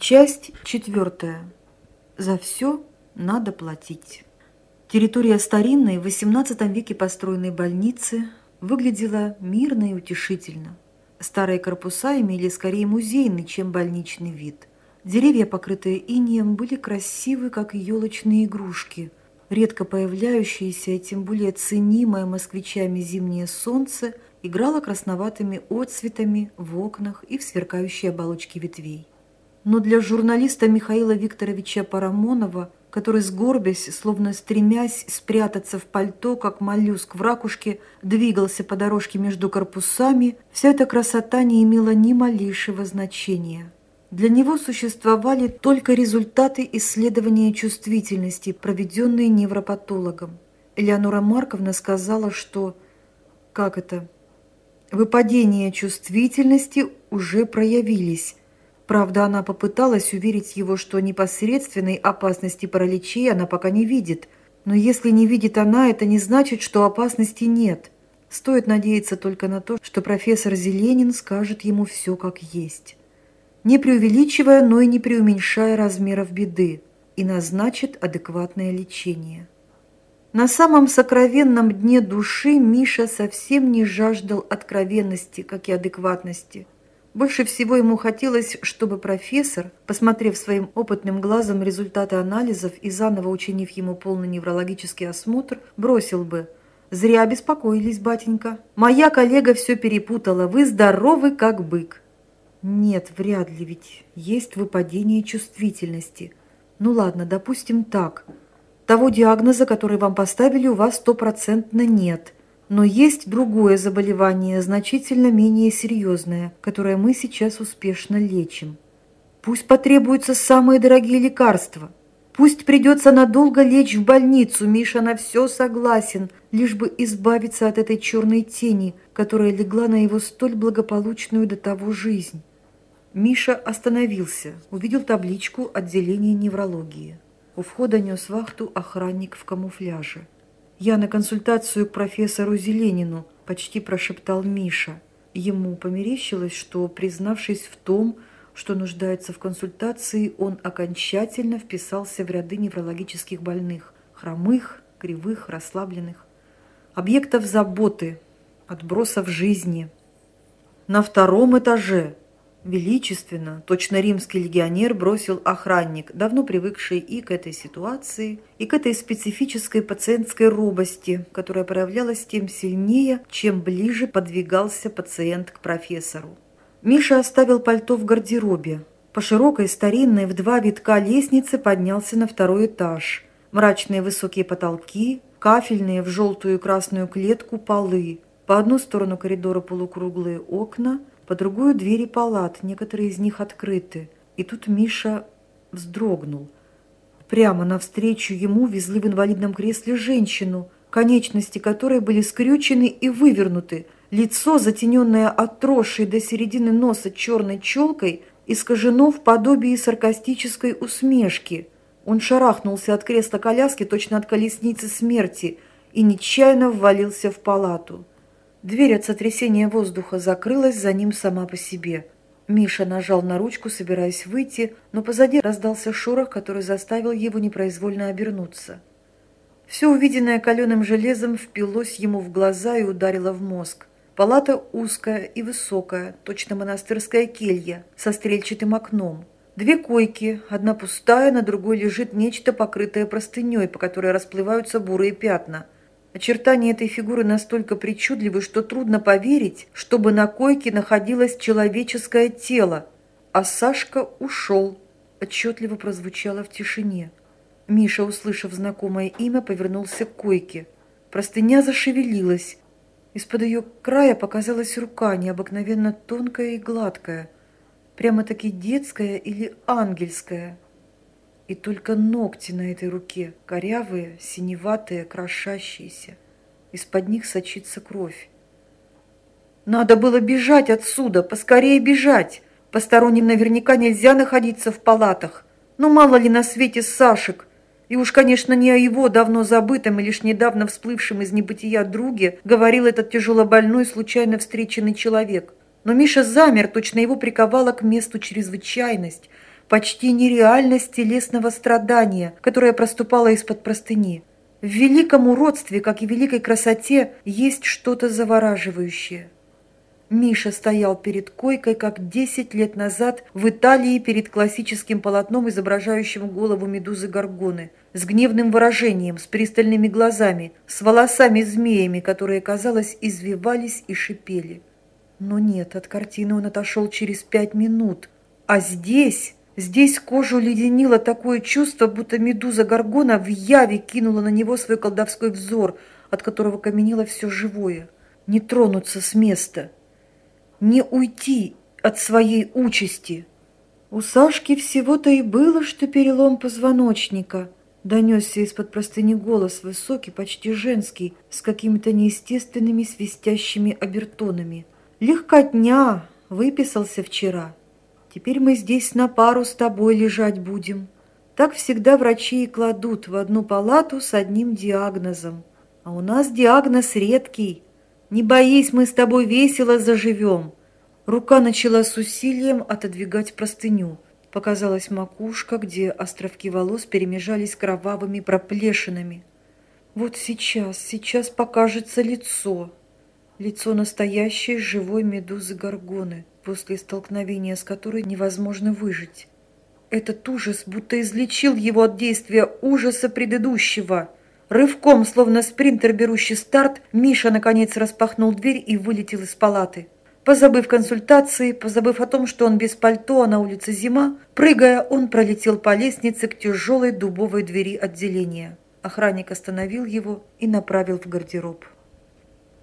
Часть четвертая. За все надо платить. Территория старинной в XVIII веке построенной больницы выглядела мирно и утешительно. Старые корпуса имели скорее музейный, чем больничный вид. Деревья, покрытые инеем, были красивы, как елочные игрушки. Редко появляющееся и тем более ценимое москвичами зимнее солнце играло красноватыми отцветами в окнах и в сверкающей оболочке ветвей но для журналиста Михаила Викторовича Парамонова, который, сгорбясь, словно стремясь спрятаться в пальто, как моллюск в ракушке, двигался по дорожке между корпусами, вся эта красота не имела ни малейшего значения. Для него существовали только результаты исследования чувствительности, проведенные невропатологом. Элеонора Марковна сказала, что «как это?» Выпадения чувствительности уже проявились, Правда, она попыталась уверить его, что непосредственной опасности параличей она пока не видит. Но если не видит она, это не значит, что опасности нет. Стоит надеяться только на то, что профессор Зеленин скажет ему все как есть. Не преувеличивая, но и не преуменьшая размеров беды и назначит адекватное лечение. На самом сокровенном дне души Миша совсем не жаждал откровенности, как и адекватности – больше всего ему хотелось, чтобы профессор, посмотрев своим опытным глазом результаты анализов и заново учинив ему полный неврологический осмотр, бросил бы «Зря беспокоились, батенька. Моя коллега все перепутала. Вы здоровы, как бык». Нет, вряд ли, ведь есть выпадение чувствительности. Ну ладно, допустим так. Того диагноза, который вам поставили, у вас стопроцентно нет – но есть другое заболевание, значительно менее серьезное, которое мы сейчас успешно лечим. Пусть потребуются самые дорогие лекарства. Пусть придется надолго лечь в больницу, Миша на все согласен, лишь бы избавиться от этой черной тени, которая легла на его столь благополучную до того жизнь. Миша остановился, увидел табличку отделения неврологии. У входа нес вахту охранник в камуфляже. «Я на консультацию к профессору Зеленину», – почти прошептал Миша. Ему померещилось, что, признавшись в том, что нуждается в консультации, он окончательно вписался в ряды неврологических больных – хромых, кривых, расслабленных. Объектов заботы, отбросов жизни. На втором этаже – Величественно, точно римский легионер бросил охранник, давно привыкший и к этой ситуации, и к этой специфической пациентской робости, которая проявлялась тем сильнее, чем ближе подвигался пациент к профессору. Миша оставил пальто в гардеробе. По широкой, старинной, в два витка лестнице поднялся на второй этаж. Мрачные высокие потолки, кафельные в желтую и красную клетку полы. По одну сторону коридора полукруглые окна – по другую двери палат, некоторые из них открыты. И тут Миша вздрогнул. Прямо навстречу ему везли в инвалидном кресле женщину, конечности которой были скрючены и вывернуты. Лицо, затененное отросшей до середины носа черной челкой, искажено в подобии саркастической усмешки. Он шарахнулся от кресла коляски, точно от колесницы смерти, и нечаянно ввалился в палату. Дверь от сотрясения воздуха закрылась за ним сама по себе. Миша нажал на ручку, собираясь выйти, но позади раздался шорох, который заставил его непроизвольно обернуться. Все увиденное каленым железом впилось ему в глаза и ударило в мозг. Палата узкая и высокая, точно монастырская келья, со стрельчатым окном. Две койки, одна пустая, на другой лежит нечто, покрытое простыней, по которой расплываются бурые пятна – Очертания этой фигуры настолько причудливы, что трудно поверить, чтобы на койке находилось человеческое тело. А Сашка ушел. Отчетливо прозвучало в тишине. Миша, услышав знакомое имя, повернулся к койке. Простыня зашевелилась. Из-под ее края показалась рука, необыкновенно тонкая и гладкая. Прямо-таки детская или ангельская и только ногти на этой руке, корявые, синеватые, крошащиеся. Из-под них сочится кровь. Надо было бежать отсюда, поскорее бежать. Посторонним наверняка нельзя находиться в палатах. Но мало ли на свете Сашек. И уж, конечно, не о его давно забытом и лишь недавно всплывшем из небытия друге говорил этот тяжелобольной, случайно встреченный человек. Но Миша замер, точно его приковала к месту чрезвычайность – почти нереальность телесного страдания, которое проступало из-под простыни. В великом уродстве, как и великой красоте, есть что-то завораживающее. Миша стоял перед койкой, как десять лет назад в Италии перед классическим полотном, изображающим голову медузы Горгоны, с гневным выражением, с пристальными глазами, с волосами-змеями, которые, казалось, извивались и шипели. Но нет, от картины он отошел через пять минут. А здесь, здесь кожу леденило такое чувство, будто медуза Горгона в яве кинула на него свой колдовской взор, от которого каменело все живое. Не тронуться с места – не уйти от своей участи. У Сашки всего-то и было, что перелом позвоночника. Донесся из-под простыни голос высокий, почти женский, с какими-то неестественными свистящими обертонами. «Легкотня! Выписался вчера. Теперь мы здесь на пару с тобой лежать будем». Так всегда врачи и кладут в одну палату с одним диагнозом. А у нас диагноз редкий – не боись, мы с тобой весело заживем. Рука начала с усилием отодвигать простыню. Показалась макушка, где островки волос перемежались кровавыми проплешинами. Вот сейчас, сейчас покажется лицо. Лицо настоящей живой медузы Горгоны, после столкновения с которой невозможно выжить. Этот ужас будто излечил его от действия ужаса предыдущего – Рывком, словно спринтер, берущий старт, Миша, наконец, распахнул дверь и вылетел из палаты. Позабыв консультации, позабыв о том, что он без пальто, а на улице зима, прыгая, он пролетел по лестнице к тяжелой дубовой двери отделения. Охранник остановил его и направил в гардероб.